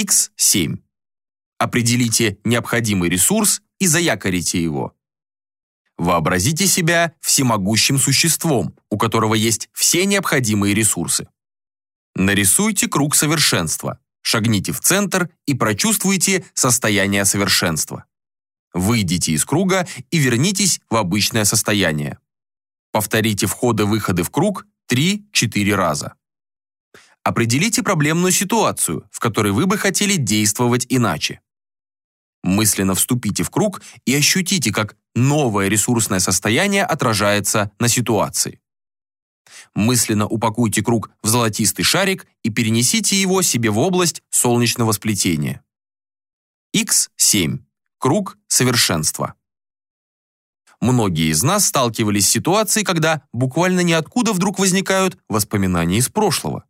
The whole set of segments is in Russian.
X7. Определите необходимый ресурс и заякорите его. Вообразите себя всемогущим существом, у которого есть все необходимые ресурсы. Нарисуйте круг совершенства, шагните в центр и прочувствуйте состояние совершенства. Выйдите из круга и вернитесь в обычное состояние. Повторите входы-выходы в круг 3-4 раза. Определите проблемную ситуацию, в которой вы бы хотели действовать иначе. Мысленно вступите в круг и ощутите, как новое ресурсное состояние отражается на ситуации. Мысленно упакуйте круг в золотистый шарик и перенесите его себе в область солнечного сплетения. X7. Круг совершенства. Многие из нас сталкивались с ситуацией, когда буквально ниоткуда вдруг возникают воспоминания из прошлого.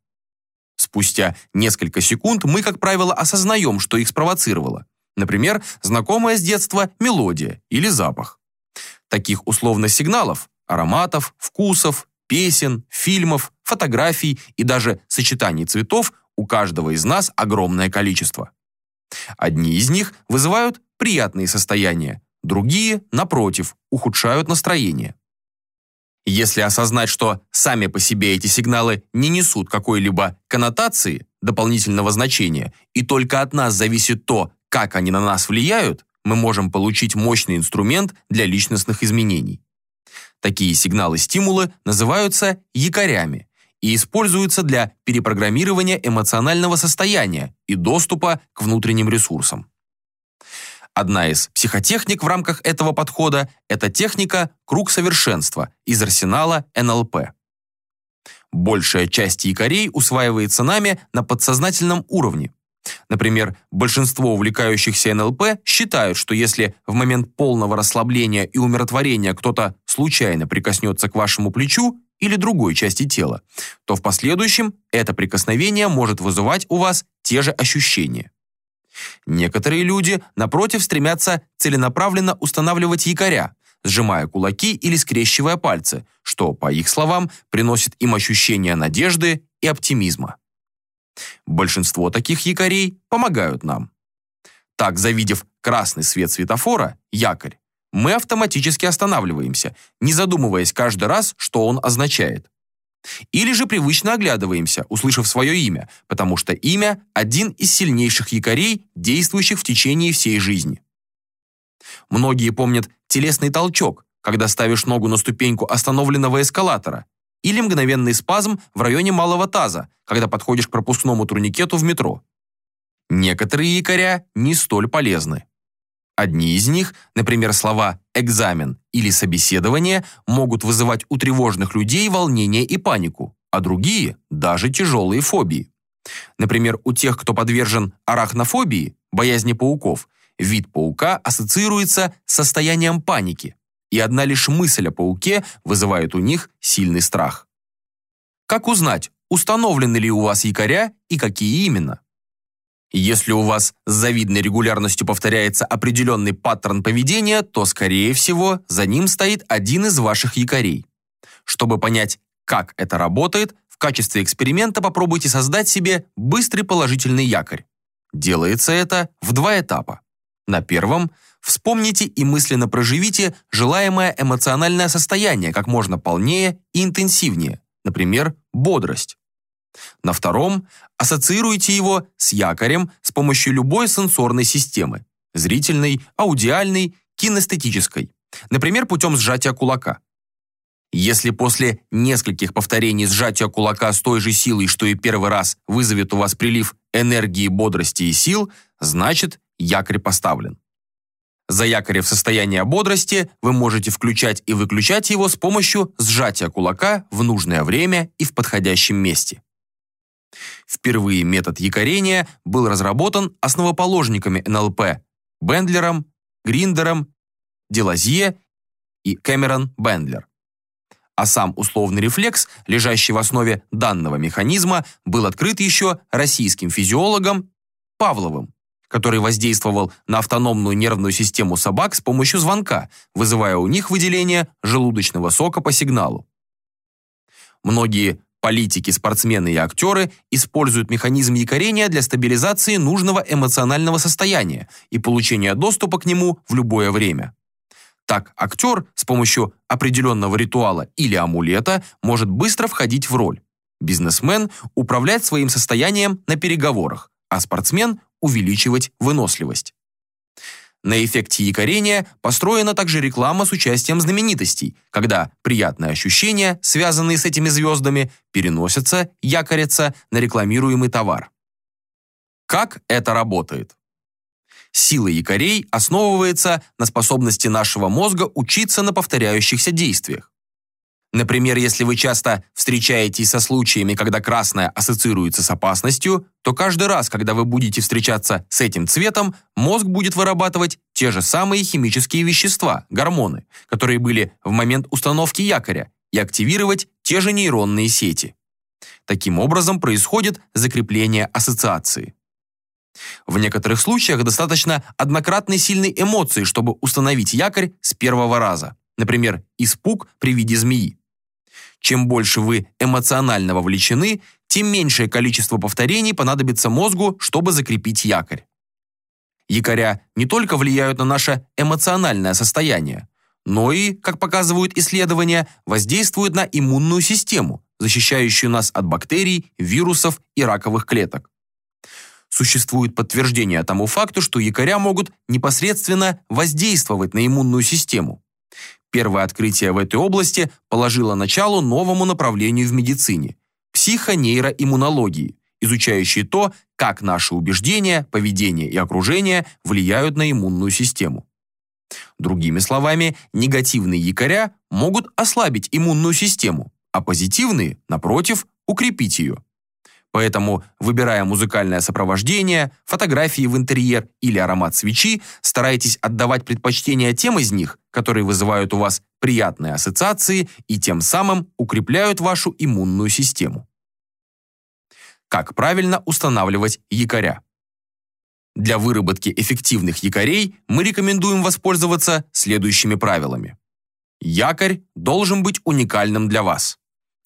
Спустя несколько секунд мы, как правило, осознаем, что их спровоцировало. Например, знакомая с детства мелодия или запах. Таких условных сигналов, ароматов, вкусов, песен, фильмов, фотографий и даже сочетаний цветов у каждого из нас огромное количество. Одни из них вызывают приятные состояния, другие, напротив, ухудшают настроение. Если осознать, что сами по себе эти сигналы не несут какой-либо коннотации, дополнительного значения, и только от нас зависит то, как они на нас влияют, мы можем получить мощный инструмент для личностных изменений. Такие сигналы-стимулы называются якорями и используются для перепрограммирования эмоционального состояния и доступа к внутренним ресурсам. Одна из психотехник в рамках этого подхода – это техника «круг совершенства» из арсенала НЛП. Большая часть якорей усваивается нами на подсознательном уровне, Например, большинство увлекающихся НЛП считают, что если в момент полного расслабления и умиротворения кто-то случайно прикоснется к вашему плечу или другой части тела, то в последующем это прикосновение может вызывать у вас те же ощущения. Некоторые люди, напротив, стремятся целенаправленно устанавливать якоря, сжимая кулаки или скрещивая пальцы, что, по их словам, приносит им ощущение надежды и оптимизма. Большинство таких якорей помогают нам. Так, завидев красный свет светофора, якорь, мы автоматически останавливаемся, не задумываясь каждый раз, что он означает. Или же привычно оглядываемся, услышав свое имя, потому что имя – один из сильнейших якорей, действующих в течение всей жизни. Многие помнят телесный толчок, когда ставишь ногу на ступеньку остановленного эскалатора, или мгновенный спазм в районе малого таза, когда подходишь к пропускному турникету в метро. Некоторые якоря не столь полезны. Одни из них, например, слова «экзамен» или «собеседование», могут вызывать у тревожных людей волнение и панику, а другие – даже тяжелые фобии. Например, у тех, кто подвержен арахнофобии, боязни пауков, вид паука ассоциируется с состоянием паники, и одна лишь мысль о пауке вызывает у них сильный страх. Как узнать, установлены ли у вас якоря и какие именно? Если у вас с завидной регулярностью повторяется определенный паттерн поведения, то, скорее всего, за ним стоит один из ваших якорей. Чтобы понять, как это работает, в качестве эксперимента попробуйте создать себе быстрый положительный якорь. Делается это в два этапа. На первом – Вспомните и мысленно проживите желаемое эмоциональное состояние как можно полнее и интенсивнее, например, бодрость. На втором ассоциируйте его с якорем с помощью любой сенсорной системы – зрительной, аудиальной, кинестетической, например, путем сжатия кулака. Если после нескольких повторений сжатия кулака с той же силой, что и первый раз, вызовет у вас прилив энергии, бодрости и сил, значит, якорь поставлен. Заякорив состояние бодрости, вы можете включать и выключать его с помощью сжатия кулака в нужное время и в подходящем месте. Впервые метод якорения был разработан основоположниками НЛП Бендлером, Гриндером, Делазье и Кэмерон Бендлер. А сам условный рефлекс, лежащий в основе данного механизма, был открыт еще российским физиологом Павловым который воздействовал на автономную нервную систему собак с помощью звонка, вызывая у них выделение желудочного сока по сигналу. Многие Политики, спортсмены и актеры используют механизм якорения для стабилизации нужного эмоционального состояния и получения доступа к нему в любое время. Так, актер с помощью определенного ритуала или амулета может быстро входить в роль. Бизнесмен – управлять своим состоянием на переговорах, а спортсмен – увеличивать выносливость. На эффекте якорения построена также реклама с участием знаменитостей, когда приятные ощущения, связанные с этими звездами, переносятся, якорятся на рекламируемый товар. Как это работает? Сила якорей основывается на способности нашего мозга учиться на повторяющихся действиях. Например, если вы часто встречаетесь со случаями, когда красное ассоциируется с опасностью, то каждый раз, когда вы будете встречаться с этим цветом, мозг будет вырабатывать те же самые химические вещества, гормоны, которые были в момент установки якоря, и активировать те же нейронные сети. Таким образом происходит закрепление ассоциации. В некоторых случаях достаточно однократной сильной эмоции, чтобы установить якорь с первого раза. Например, испуг при виде змеи. Чем больше вы эмоционально вовлечены, тем меньшее количество повторений понадобится мозгу, чтобы закрепить якорь. Якоря не только влияют на наше эмоциональное состояние, но и, как показывают исследования, воздействуют на иммунную систему, защищающую нас от бактерий, вирусов и раковых клеток. Существует подтверждение тому факту, что якоря могут непосредственно воздействовать на иммунную систему. Первое открытие в этой области положило начало новому направлению в медицине – психонейроиммунологии, изучающей то, как наши убеждения, поведение и окружение влияют на иммунную систему. Другими словами, негативные якоря могут ослабить иммунную систему, а позитивные, напротив, укрепить ее. Поэтому, выбирая музыкальное сопровождение, фотографии в интерьер или аромат свечи, старайтесь отдавать предпочтение тем из них, которые вызывают у вас приятные ассоциации и тем самым укрепляют вашу иммунную систему. Как правильно устанавливать якоря? Для выработки эффективных якорей мы рекомендуем воспользоваться следующими правилами. Якорь должен быть уникальным для вас.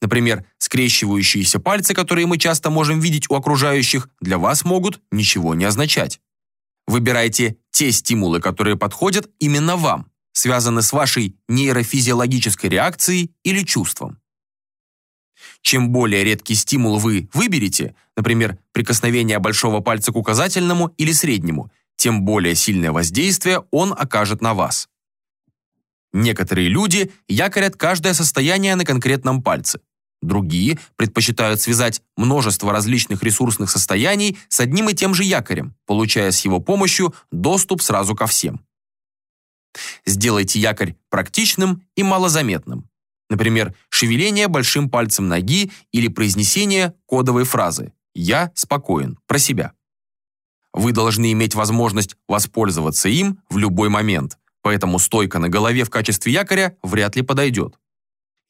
Например, скрещивающиеся пальцы, которые мы часто можем видеть у окружающих, для вас могут ничего не означать. Выбирайте те стимулы, которые подходят именно вам, связаны с вашей нейрофизиологической реакцией или чувством. Чем более редкий стимул вы выберете, например, прикосновение большого пальца к указательному или среднему, тем более сильное воздействие он окажет на вас. Некоторые люди якорят каждое состояние на конкретном пальце. Другие предпочитают связать множество различных ресурсных состояний с одним и тем же якорем, получая с его помощью доступ сразу ко всем. Сделайте якорь практичным и малозаметным. Например, шевеление большим пальцем ноги или произнесение кодовой фразы «Я спокоен» про себя. Вы должны иметь возможность воспользоваться им в любой момент, поэтому стойка на голове в качестве якоря вряд ли подойдет.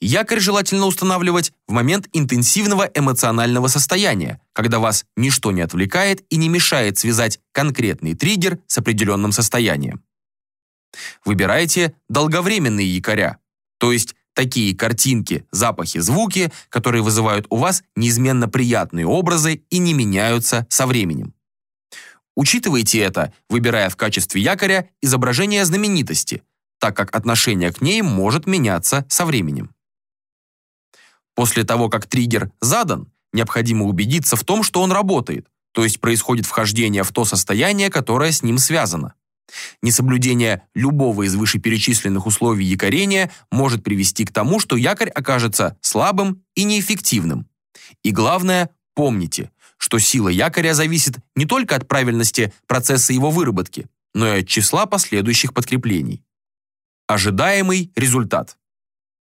Якорь желательно устанавливать в момент интенсивного эмоционального состояния, когда вас ничто не отвлекает и не мешает связать конкретный триггер с определенным состоянием. Выбирайте долговременные якоря, то есть такие картинки, запахи, звуки, которые вызывают у вас неизменно приятные образы и не меняются со временем. Учитывайте это, выбирая в качестве якоря изображение знаменитости, так как отношение к ней может меняться со временем. После того, как триггер задан, необходимо убедиться в том, что он работает, то есть происходит вхождение в то состояние, которое с ним связано. Несоблюдение любого из вышеперечисленных условий якорения может привести к тому, что якорь окажется слабым и неэффективным. И главное, помните, что сила якоря зависит не только от правильности процесса его выработки, но и от числа последующих подкреплений. Ожидаемый результат.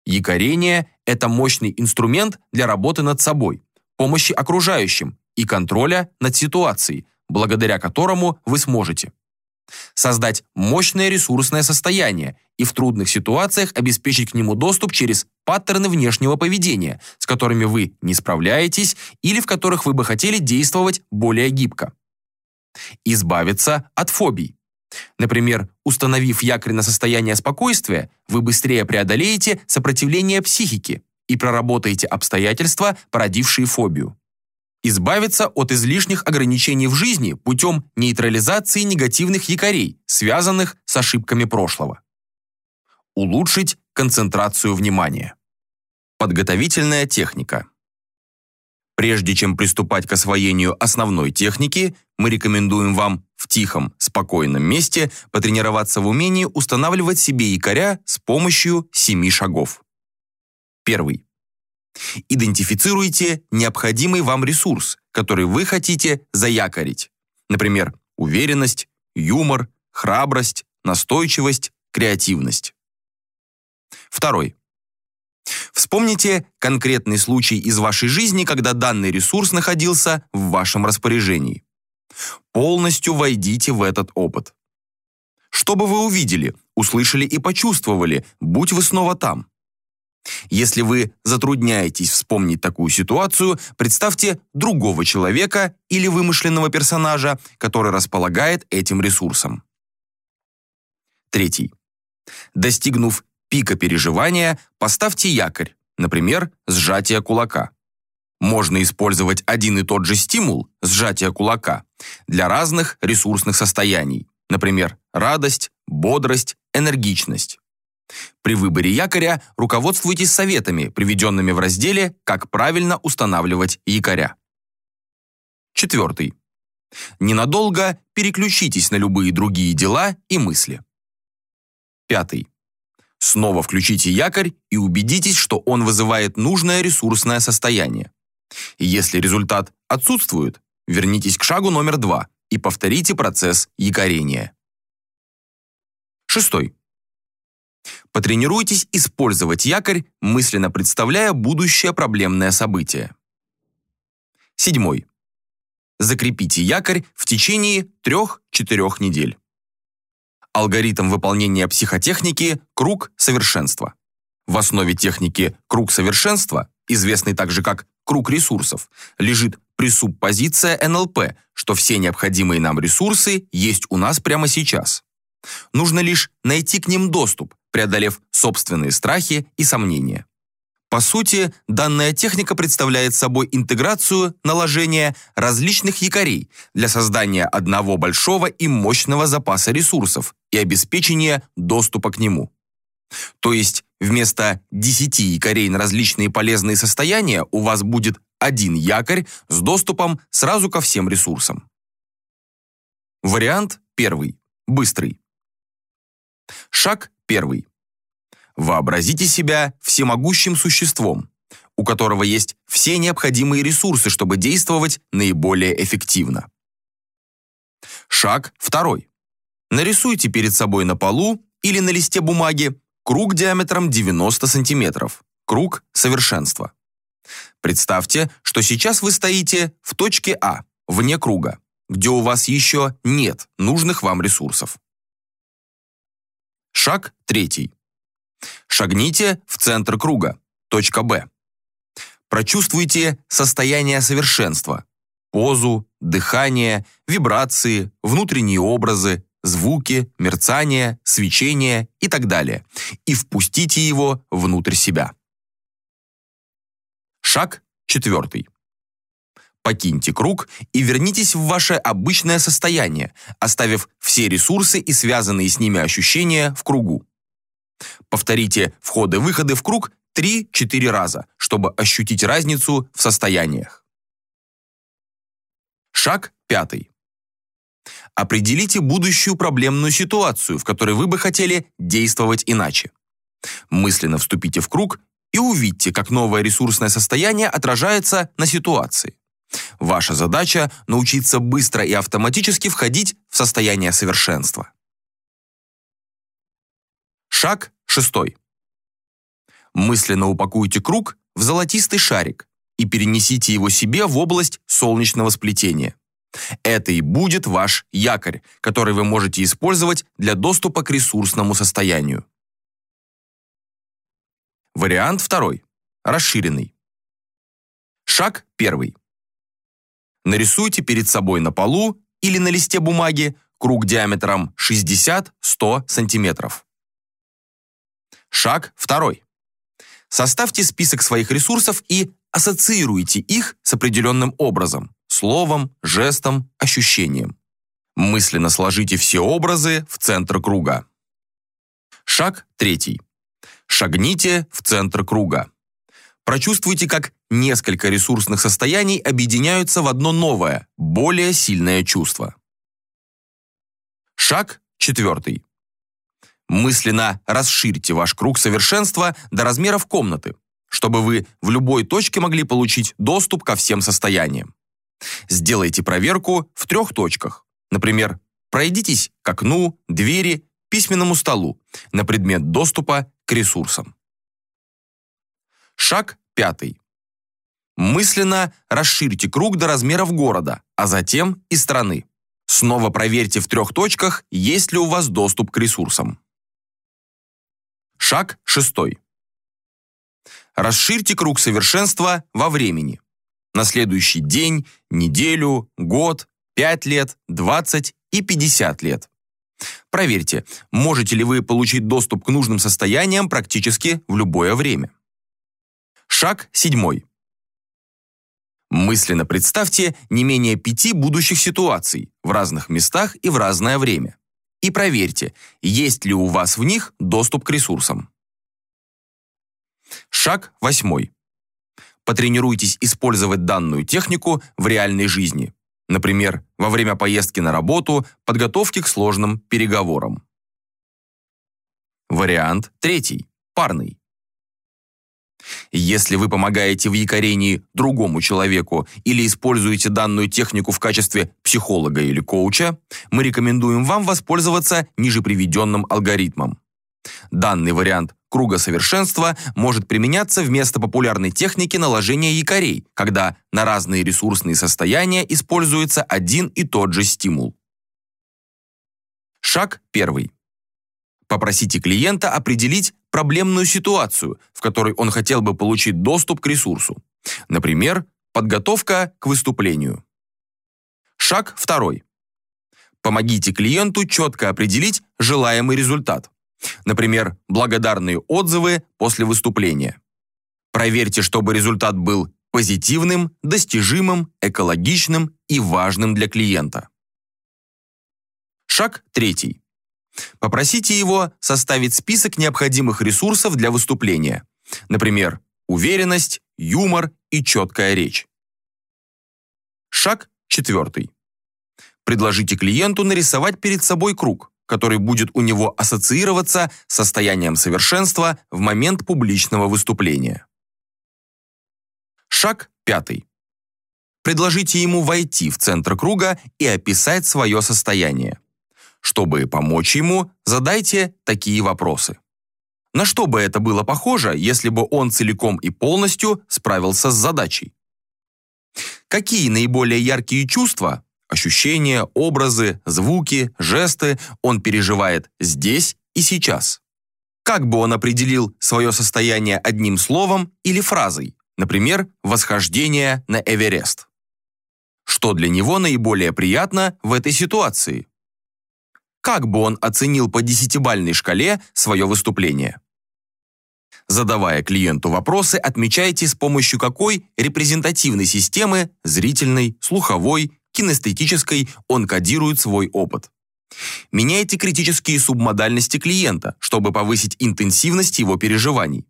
Якорение – это мощный инструмент для работы над собой, помощи окружающим и контроля над ситуацией, благодаря которому вы сможете создать мощное ресурсное состояние и в трудных ситуациях обеспечить к нему доступ через паттерны внешнего поведения, с которыми вы не справляетесь или в которых вы бы хотели действовать более гибко. Избавиться от фобий. Например, установив якорь на состояние спокойствия, вы быстрее преодолеете сопротивление психики и проработайте обстоятельства, породившие фобию. Избавиться от излишних ограничений в жизни путем нейтрализации негативных якорей, связанных с ошибками прошлого. Улучшить концентрацию внимания. Подготовительная техника. Прежде чем приступать к освоению основной техники, мы рекомендуем вам в тихом, спокойном месте потренироваться в умении устанавливать себе якоря с помощью семи шагов. Первый. Идентифицируйте необходимый вам ресурс, который вы хотите заякорить. Например, уверенность, юмор, храбрость, настойчивость, креативность. Второй. Вспомните конкретный случай из вашей жизни, когда данный ресурс находился в вашем распоряжении. Полностью войдите в этот опыт. Что бы вы увидели, услышали и почувствовали, будь вы снова там? Если вы затрудняетесь вспомнить такую ситуацию, представьте другого человека или вымышленного персонажа, который располагает этим ресурсом. Третий. Достигнув пика переживания, поставьте якорь, например, сжатие кулака. Можно использовать один и тот же стимул, сжатие кулака, для разных ресурсных состояний, например, радость, бодрость, энергичность. При выборе якоря руководствуйтесь советами, приведенными в разделе «Как правильно устанавливать якоря». Четвертый. Ненадолго переключитесь на любые другие дела и мысли. Пятый. Снова включите якорь и убедитесь, что он вызывает нужное ресурсное состояние. Если результат отсутствует, вернитесь к шагу номер два и повторите процесс якорения. Шестой. Потренируйтесь использовать якорь, мысленно представляя будущее проблемное событие. Седьмой. Закрепите якорь в течение 3-4 недель. Алгоритм выполнения психотехники «Круг совершенства». В основе техники «Круг совершенства», известный также как «Круг ресурсов», лежит пресуппозиция НЛП, что все необходимые нам ресурсы есть у нас прямо сейчас. Нужно лишь найти к ним доступ, преодолев собственные страхи и сомнения. По сути, данная техника представляет собой интеграцию наложения различных якорей для создания одного большого и мощного запаса ресурсов и обеспечения доступа к нему. То есть вместо 10 якорей на различные полезные состояния у вас будет один якорь с доступом сразу ко всем ресурсам. Вариант первый. Быстрый. Шаг первый. Вообразите себя всемогущим существом, у которого есть все необходимые ресурсы, чтобы действовать наиболее эффективно. Шаг второй. Нарисуйте перед собой на полу или на листе бумаги круг диаметром 90 сантиметров, круг совершенства. Представьте, что сейчас вы стоите в точке А, вне круга, где у вас еще нет нужных вам ресурсов. Шаг третий. Шагните в центр круга, точка Б. Прочувствуйте состояние совершенства, позу, дыхание, вибрации, внутренние образы, звуки, мерцание, свечение и так далее, и впустите его внутрь себя. Шаг четвертый. Покиньте круг и вернитесь в ваше обычное состояние, оставив все ресурсы и связанные с ними ощущения в кругу. Повторите входы-выходы в круг 3-4 раза, чтобы ощутить разницу в состояниях. Шаг пятый. Определите будущую проблемную ситуацию, в которой вы бы хотели действовать иначе. Мысленно вступите в круг и увидьте, как новое ресурсное состояние отражается на ситуации. Ваша задача – научиться быстро и автоматически входить в состояние совершенства. Шаг шестой. Мысленно упакуйте круг в золотистый шарик и перенесите его себе в область солнечного сплетения. Это и будет ваш якорь, который вы можете использовать для доступа к ресурсному состоянию. Вариант второй. Расширенный. Шаг первый. Нарисуйте перед собой на полу или на листе бумаги круг диаметром 60-100 см. Шаг второй. Составьте список своих ресурсов и ассоциируйте их с определенным образом, словом, жестом, ощущением. Мысленно сложите все образы в центр круга. Шаг третий. Шагните в центр круга. Прочувствуйте, как несколько ресурсных состояний объединяются в одно новое, более сильное чувство. Шаг четвертый. Мысленно расширьте ваш круг совершенства до размеров комнаты, чтобы вы в любой точке могли получить доступ ко всем состояниям. Сделайте проверку в трех точках. Например, пройдитесь к окну, двери, письменному столу на предмет доступа к ресурсам. Шаг пятый. Мысленно расширьте круг до размеров города, а затем и страны. Снова проверьте в трех точках, есть ли у вас доступ к ресурсам. Шаг шестой. Расширьте круг совершенства во времени. На следующий день, неделю, год, 5 лет, 20 и 50 лет. Проверьте, можете ли вы получить доступ к нужным состояниям практически в любое время. Шаг седьмой. Мысленно представьте не менее пяти будущих ситуаций в разных местах и в разное время. И проверьте, есть ли у вас в них доступ к ресурсам. Шаг восьмой. Потренируйтесь использовать данную технику в реальной жизни. Например, во время поездки на работу, подготовки к сложным переговорам. Вариант третий. Парный. Если вы помогаете в якорении другому человеку или используете данную технику в качестве психолога или коуча, мы рекомендуем вам воспользоваться ниже приведенным алгоритмом. Данный вариант круга совершенства может применяться вместо популярной техники наложения якорей, когда на разные ресурсные состояния используется один и тот же стимул. Шаг первый. Попросите клиента определить проблемную ситуацию, в которой он хотел бы получить доступ к ресурсу. Например, подготовка к выступлению. Шаг второй. Помогите клиенту четко определить желаемый результат. Например, благодарные отзывы после выступления. Проверьте, чтобы результат был позитивным, достижимым, экологичным и важным для клиента. Шаг третий. Попросите его составить список необходимых ресурсов для выступления. Например, уверенность, юмор и четкая речь. Шаг четвертый. Предложите клиенту нарисовать перед собой круг который будет у него ассоциироваться с состоянием совершенства в момент публичного выступления. Шаг пятый. Предложите ему войти в центр круга и описать свое состояние. Чтобы помочь ему, задайте такие вопросы. На что бы это было похоже, если бы он целиком и полностью справился с задачей? Какие наиболее яркие чувства Ощущения, образы, звуки, жесты он переживает здесь и сейчас. Как бы он определил свое состояние одним словом или фразой, например, «восхождение на Эверест»? Что для него наиболее приятно в этой ситуации? Как бы он оценил по десятибальной шкале свое выступление? Задавая клиенту вопросы, отмечайте с помощью какой репрезентативной системы – зрительной, слуховой кинестетической он кодирует свой опыт. Меняйте критические субмодальности клиента, чтобы повысить интенсивность его переживаний.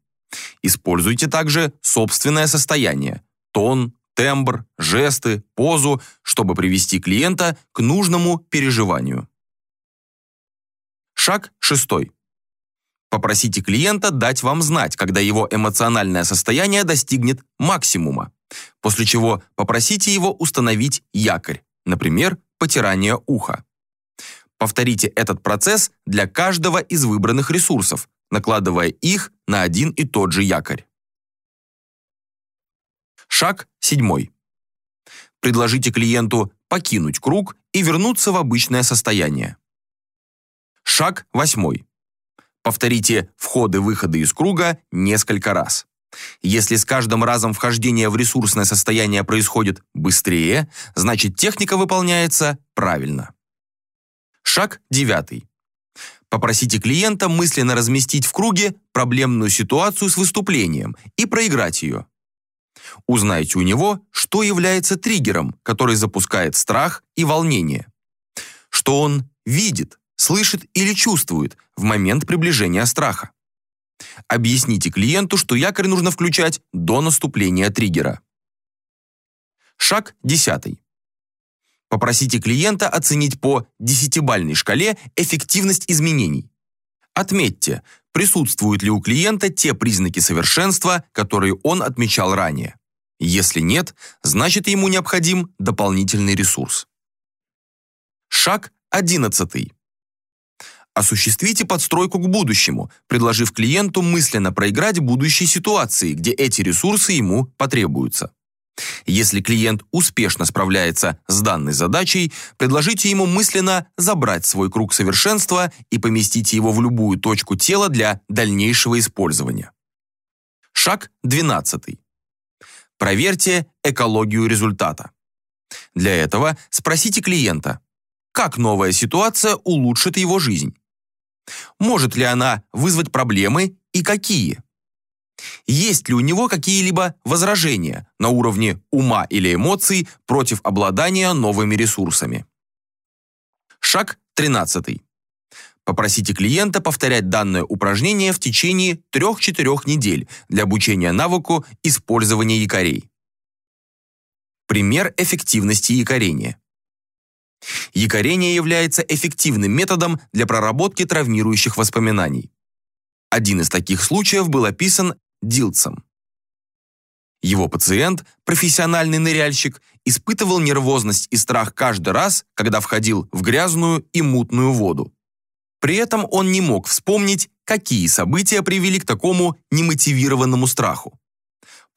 Используйте также собственное состояние, тон, тембр, жесты, позу, чтобы привести клиента к нужному переживанию. Шаг шестой. Попросите клиента дать вам знать, когда его эмоциональное состояние достигнет максимума после чего попросите его установить якорь, например, потирание уха. Повторите этот процесс для каждого из выбранных ресурсов, накладывая их на один и тот же якорь. Шаг седьмой. Предложите клиенту покинуть круг и вернуться в обычное состояние. Шаг восьмой. Повторите входы-выходы из круга несколько раз. Если с каждым разом вхождение в ресурсное состояние происходит быстрее, значит техника выполняется правильно. Шаг девятый. Попросите клиента мысленно разместить в круге проблемную ситуацию с выступлением и проиграть ее. Узнайте у него, что является триггером, который запускает страх и волнение. Что он видит, слышит или чувствует в момент приближения страха. Объясните клиенту, что якорь нужно включать до наступления триггера. Шаг 10. Попросите клиента оценить по десятибальной шкале эффективность изменений. Отметьте, присутствуют ли у клиента те признаки совершенства, которые он отмечал ранее. Если нет, значит ему необходим дополнительный ресурс. Шаг 11. Осуществите подстройку к будущему, предложив клиенту мысленно проиграть будущие ситуации, где эти ресурсы ему потребуются. Если клиент успешно справляется с данной задачей, предложите ему мысленно забрать свой круг совершенства и поместите его в любую точку тела для дальнейшего использования. Шаг 12. Проверьте экологию результата. Для этого спросите клиента, как новая ситуация улучшит его жизнь. Может ли она вызвать проблемы и какие? Есть ли у него какие-либо возражения на уровне ума или эмоций против обладания новыми ресурсами? Шаг 13. Попросите клиента повторять данное упражнение в течение 3-4 недель для обучения навыку использования якорей. Пример эффективности якорения. Якорение является эффективным методом для проработки травмирующих воспоминаний. Один из таких случаев был описан Дилцем. Его пациент, профессиональный ныряльщик, испытывал нервозность и страх каждый раз, когда входил в грязную и мутную воду. При этом он не мог вспомнить, какие события привели к такому немотивированному страху.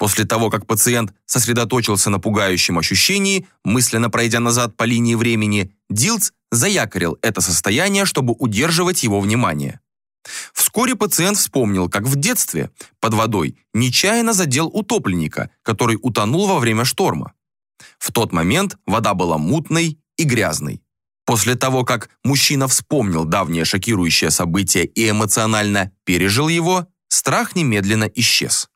После того, как пациент сосредоточился на пугающем ощущении, мысленно пройдя назад по линии времени, Дилц заякорил это состояние, чтобы удерживать его внимание. Вскоре пациент вспомнил, как в детстве под водой нечаянно задел утопленника, который утонул во время шторма. В тот момент вода была мутной и грязной. После того, как мужчина вспомнил давнее шокирующее событие и эмоционально пережил его, страх немедленно исчез.